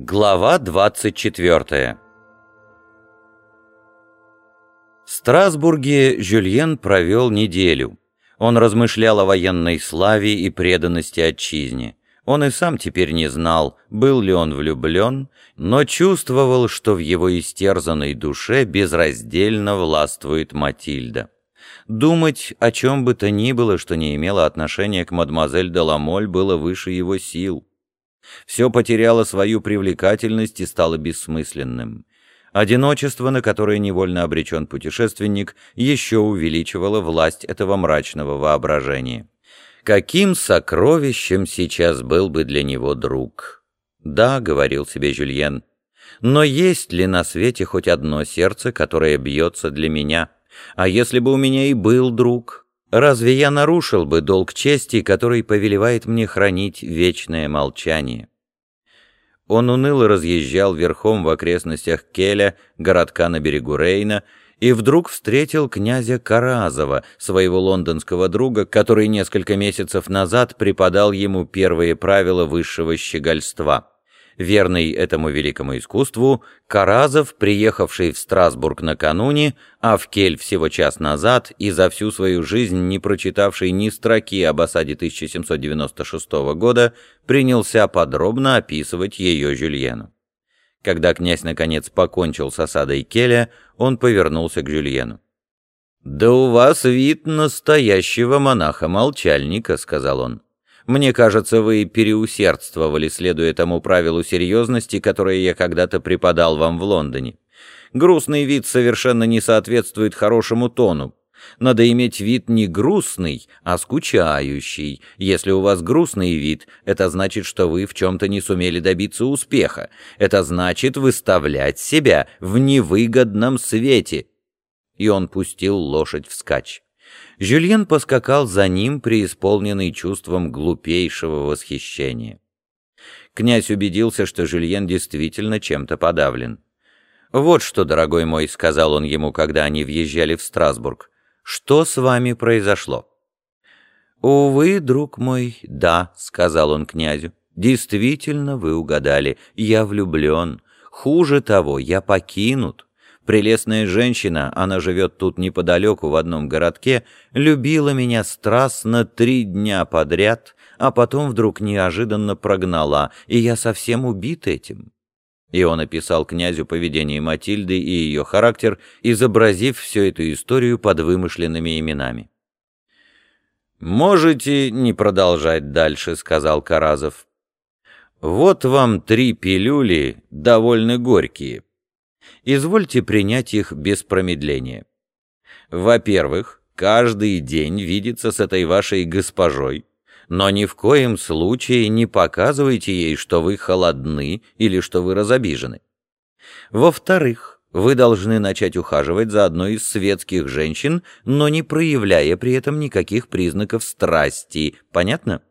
Глава 24 В Страсбурге Жюльен провел неделю. Он размышлял о военной славе и преданности отчизне. Он и сам теперь не знал, был ли он влюблен, но чувствовал, что в его истерзанной душе безраздельно властвует Матильда. Думать о чем бы то ни было, что не имело отношения к мадемуазель Деламоль, было выше его сил. Все потеряло свою привлекательность и стало бессмысленным. Одиночество, на которое невольно обречен путешественник, еще увеличивало власть этого мрачного воображения. Каким сокровищем сейчас был бы для него друг? «Да», — говорил себе Жюльен, — «но есть ли на свете хоть одно сердце, которое бьется для меня? А если бы у меня и был друг, Разве я нарушил бы долг чести, который повелевает мне хранить вечное молчание? Он уныло разъезжал верхом в окрестностях Келя, городка на берегу Рейна, и вдруг встретил князя Каразова, своего лондонского друга, который несколько месяцев назад преподал ему первые правила высшего щегольства. Верный этому великому искусству, Каразов, приехавший в Страсбург накануне, а в Кель всего час назад и за всю свою жизнь не прочитавший ни строки об осаде 1796 года, принялся подробно описывать ее Жюльену. Когда князь наконец покончил с осадой Келя, он повернулся к Жюльену. «Да у вас вид настоящего монаха-молчальника», — сказал он. Мне кажется, вы переусердствовали, следуя тому правилу серьезности, которое я когда-то преподал вам в Лондоне. Грустный вид совершенно не соответствует хорошему тону. Надо иметь вид не грустный, а скучающий. Если у вас грустный вид, это значит, что вы в чем-то не сумели добиться успеха. Это значит выставлять себя в невыгодном свете. И он пустил лошадь вскачь. Жюльен поскакал за ним, преисполненный чувством глупейшего восхищения. Князь убедился, что Жюльен действительно чем-то подавлен. «Вот что, дорогой мой», — сказал он ему, когда они въезжали в Страсбург, — «что с вами произошло?» «Увы, друг мой, да», — сказал он князю, — «действительно вы угадали, я влюблен. Хуже того, я покинут. Прелестная женщина, она живет тут неподалеку в одном городке, любила меня страстно три дня подряд, а потом вдруг неожиданно прогнала, и я совсем убит этим». И он описал князю поведение Матильды и ее характер, изобразив всю эту историю под вымышленными именами. «Можете не продолжать дальше», — сказал Каразов. «Вот вам три пилюли, довольно горькие извольте принять их без промедления. Во-первых, каждый день видеться с этой вашей госпожой, но ни в коем случае не показывайте ей, что вы холодны или что вы разобижены. Во-вторых, вы должны начать ухаживать за одной из светских женщин, но не проявляя при этом никаких признаков страсти. Понятно?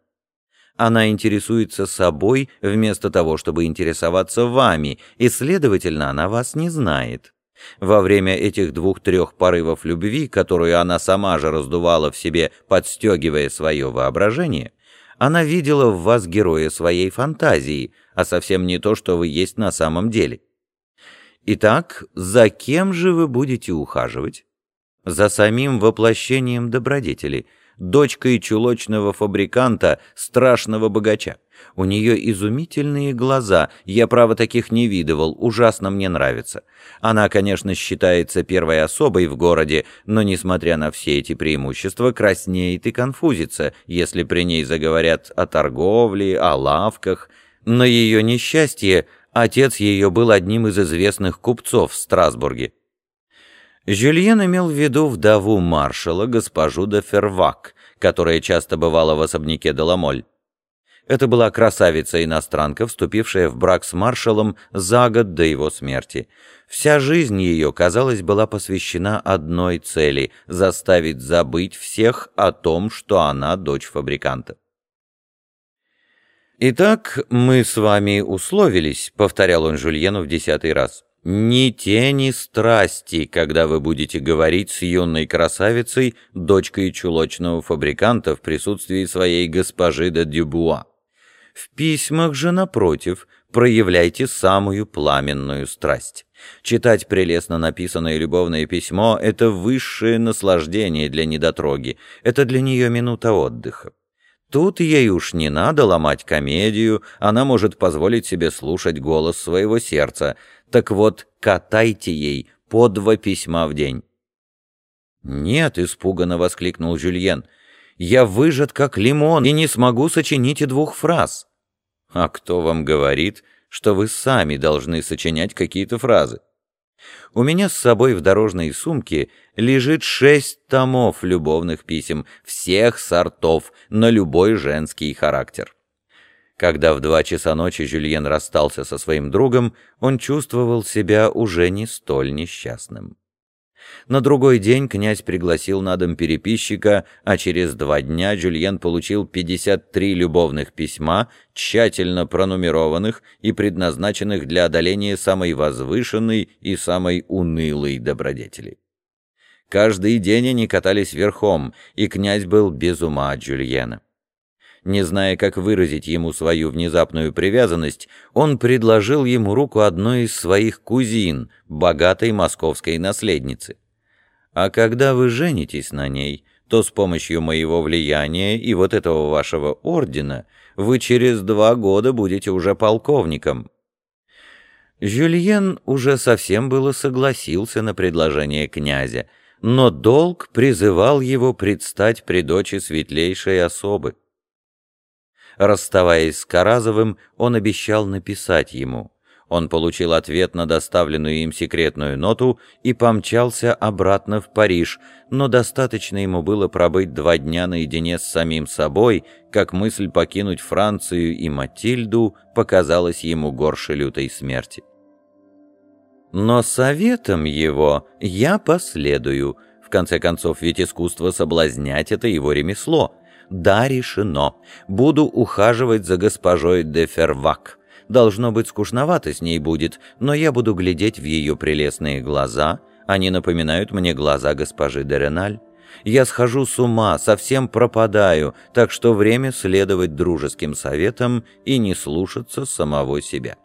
Она интересуется собой вместо того, чтобы интересоваться вами, и, следовательно, она вас не знает. Во время этих двух-трех порывов любви, которую она сама же раздувала в себе, подстегивая свое воображение, она видела в вас героя своей фантазии, а совсем не то, что вы есть на самом деле. Итак, за кем же вы будете ухаживать? За самим воплощением добродетели – дочкой чулочного фабриканта, страшного богача. У нее изумительные глаза, я, право, таких не видывал, ужасно мне нравится. Она, конечно, считается первой особой в городе, но, несмотря на все эти преимущества, краснеет и конфузится, если при ней заговорят о торговле, о лавках. На ее несчастье отец ее был одним из известных купцов в Страсбурге. Жюльен имел в виду вдову маршала, госпожу де Фервак, которая часто бывала в особняке Деламоль. Это была красавица-иностранка, вступившая в брак с маршалом за год до его смерти. Вся жизнь ее, казалось, была посвящена одной цели — заставить забыть всех о том, что она дочь фабриканта. «Итак, мы с вами условились», — повторял он Жульену в десятый раз. Ни тени страсти, когда вы будете говорить с юной красавицей, дочкой чулочного фабриканта в присутствии своей госпожи де Дюбуа. В письмах же, напротив, проявляйте самую пламенную страсть. Читать прелестно написанное любовное письмо — это высшее наслаждение для недотроги, это для нее минута отдыха. Тут ей уж не надо ломать комедию, она может позволить себе слушать голос своего сердца. Так вот, катайте ей по два письма в день. «Нет», — испуганно воскликнул Жюльен, — «я выжат как лимон и не смогу сочинить и двух фраз». А кто вам говорит, что вы сами должны сочинять какие-то фразы? У меня с собой в дорожной сумке лежит шесть томов любовных писем, всех сортов, на любой женский характер. Когда в два часа ночи Жюльен расстался со своим другом, он чувствовал себя уже не столь несчастным. На другой день князь пригласил на дом переписчика, а через два дня Жюльен получил 53 любовных письма, тщательно пронумерованных и предназначенных для одоления самой возвышенной и самой унылой добродетели. Каждый день они катались верхом, и князь был без ума от Жюльена. Не зная, как выразить ему свою внезапную привязанность, он предложил ему руку одной из своих кузин, богатой московской наследницы. «А когда вы женитесь на ней, то с помощью моего влияния и вот этого вашего ордена вы через два года будете уже полковником». Жюльен уже совсем было согласился на предложение князя, но долг призывал его предстать при дочи светлейшей особы. Расставаясь с Каразовым, он обещал написать ему. Он получил ответ на доставленную им секретную ноту и помчался обратно в Париж, но достаточно ему было пробыть два дня наедине с самим собой, как мысль покинуть Францию и Матильду показалась ему горше лютой смерти. Но советом его я последую. В конце концов, ведь искусство соблазнять — это его ремесло — да, решено. Буду ухаживать за госпожой де Фервак. Должно быть, скучновато с ней будет, но я буду глядеть в ее прелестные глаза. Они напоминают мне глаза госпожи де Реналь. Я схожу с ума, совсем пропадаю, так что время следовать дружеским советам и не слушаться самого себя.